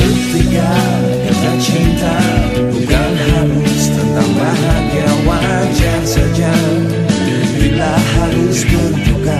Ketika kata cinta bukan harus tentang bahagia wajar saja. Bila harus berduka